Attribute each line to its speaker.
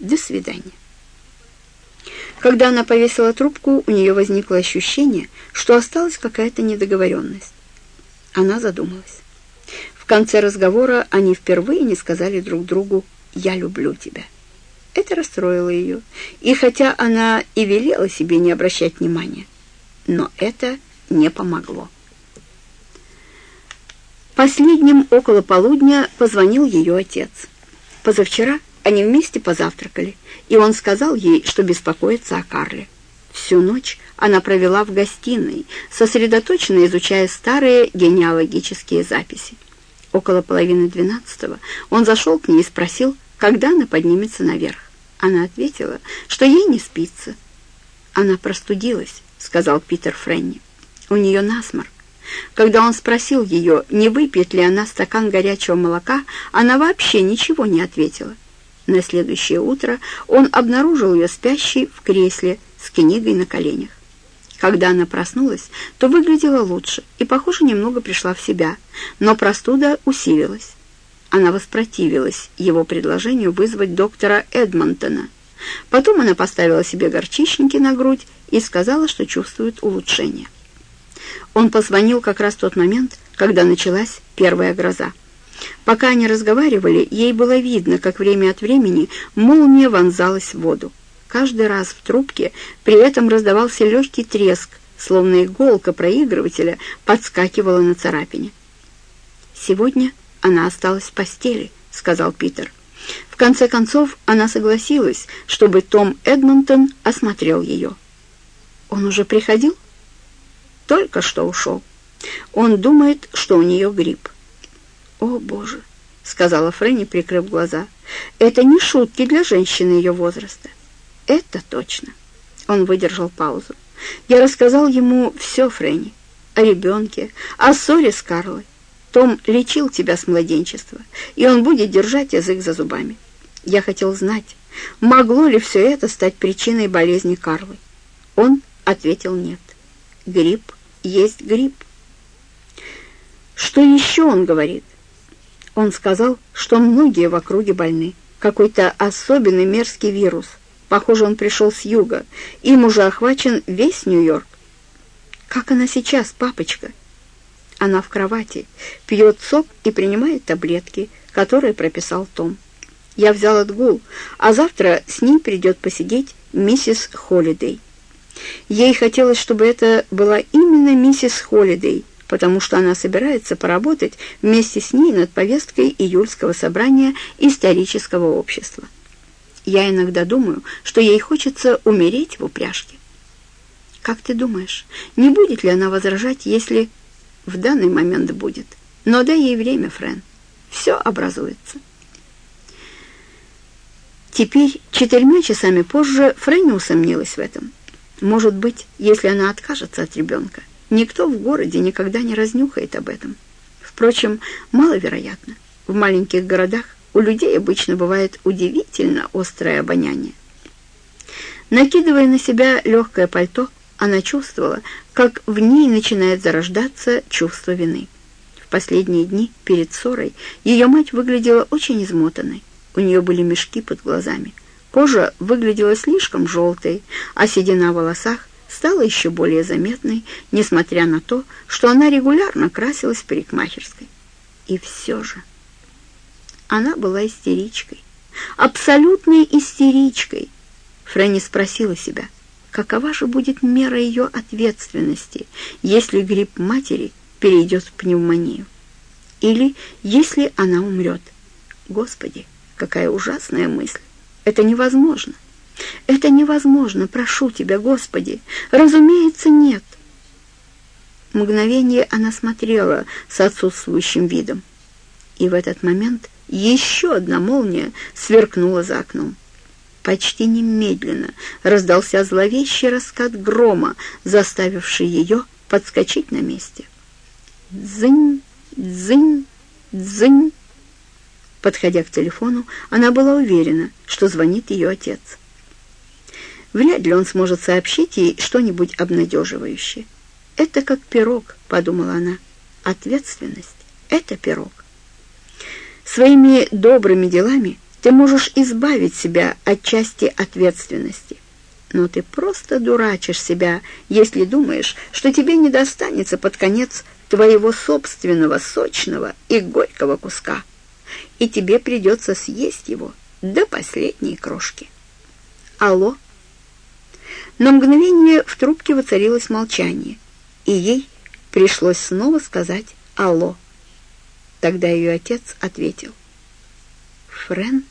Speaker 1: До свидания. Когда она повесила трубку, у нее возникло ощущение, что осталась какая-то недоговоренность. Она задумалась. В конце разговора они впервые не сказали друг другу «я люблю тебя». Это расстроило ее, и хотя она и велела себе не обращать внимания, но это не помогло. Последним около полудня позвонил ее отец. Позавчера они вместе позавтракали, и он сказал ей, что беспокоится о Карле. Всю ночь она провела в гостиной, сосредоточенно изучая старые генеалогические записи. Около половины двенадцатого он зашел к ней и спросил, когда она поднимется наверх. Она ответила, что ей не спится. «Она простудилась», — сказал Питер Френни. «У нее насморк. Когда он спросил ее, не выпьет ли она стакан горячего молока, она вообще ничего не ответила. На следующее утро он обнаружил ее спящей в кресле с книгой на коленях. Когда она проснулась, то выглядела лучше и, похоже, немного пришла в себя, но простуда усилилась. Она воспротивилась его предложению вызвать доктора Эдмонтона. Потом она поставила себе горчичники на грудь и сказала, что чувствует улучшение. Он позвонил как раз в тот момент, когда началась первая гроза. Пока они разговаривали, ей было видно, как время от времени молния вонзалась в воду. Каждый раз в трубке при этом раздавался легкий треск, словно иголка проигрывателя подскакивала на царапине. «Сегодня она осталась в постели», — сказал Питер. В конце концов, она согласилась, чтобы Том Эдмонтон осмотрел ее. «Он уже приходил?» «Только что ушел. Он думает, что у нее грипп». «О, Боже!» — сказала Фрэнни, прикрыв глаза. «Это не шутки для женщины ее возраста». «Это точно». Он выдержал паузу. «Я рассказал ему все, Фрэнни, о ребенке, о ссоре с Карлой. Том лечил тебя с младенчества, и он будет держать язык за зубами. Я хотел знать, могло ли все это стать причиной болезни Карлы. Он ответил нет. Грипп есть грипп. Что еще он говорит? Он сказал, что многие в округе больны. Какой-то особенный мерзкий вирус. Похоже, он пришел с юга. Им уже охвачен весь Нью-Йорк. Как она сейчас, папочка? Она в кровати, пьет сок и принимает таблетки, которые прописал Том. Я взял отгул, а завтра с ней придет посидеть миссис Холидей. Ей хотелось, чтобы это была именно миссис Холидей, потому что она собирается поработать вместе с ней над повесткой июльского собрания исторического общества. Я иногда думаю, что ей хочется умереть в упряжке. Как ты думаешь, не будет ли она возражать, если в данный момент будет? Но дай ей время, Френ. Все образуется. Теперь, четырьмя часами позже, Френ не усомнилась в этом. Может быть, если она откажется от ребенка, Никто в городе никогда не разнюхает об этом. Впрочем, маловероятно. В маленьких городах у людей обычно бывает удивительно острое обоняние. Накидывая на себя легкое пальто, она чувствовала, как в ней начинает зарождаться чувство вины. В последние дни перед ссорой ее мать выглядела очень измотанной. У нее были мешки под глазами. Кожа выглядела слишком желтой, а седина в волосах стала еще более заметной, несмотря на то, что она регулярно красилась в парикмахерской. И все же она была истеричкой, абсолютной истеричкой. Фрэнни спросила себя, какова же будет мера ее ответственности, если грипп матери перейдет в пневмонию, или если она умрет. Господи, какая ужасная мысль! Это невозможно. Это невозможно, прошу тебя, Господи. Разумеется, нет. Мгновение она смотрела с отсутствующим видом. И в этот момент еще одна молния сверкнула за окном. Почти немедленно раздался зловещий раскат грома, заставивший ее подскочить на месте. Дзынь, дзынь, дзынь. Подходя к телефону, она была уверена, что звонит ее отец. Вряд ли он сможет сообщить ей что-нибудь обнадеживающее. «Это как пирог», — подумала она. «Ответственность — это пирог». Своими добрыми делами ты можешь избавить себя от части ответственности. Но ты просто дурачишь себя, если думаешь, что тебе не достанется под конец твоего собственного сочного и горького куска, и тебе придется съесть его до последней крошки. Алло? На мгновение в трубке воцарилось молчание, и ей пришлось снова сказать «Алло». Тогда ее отец ответил «Френ?»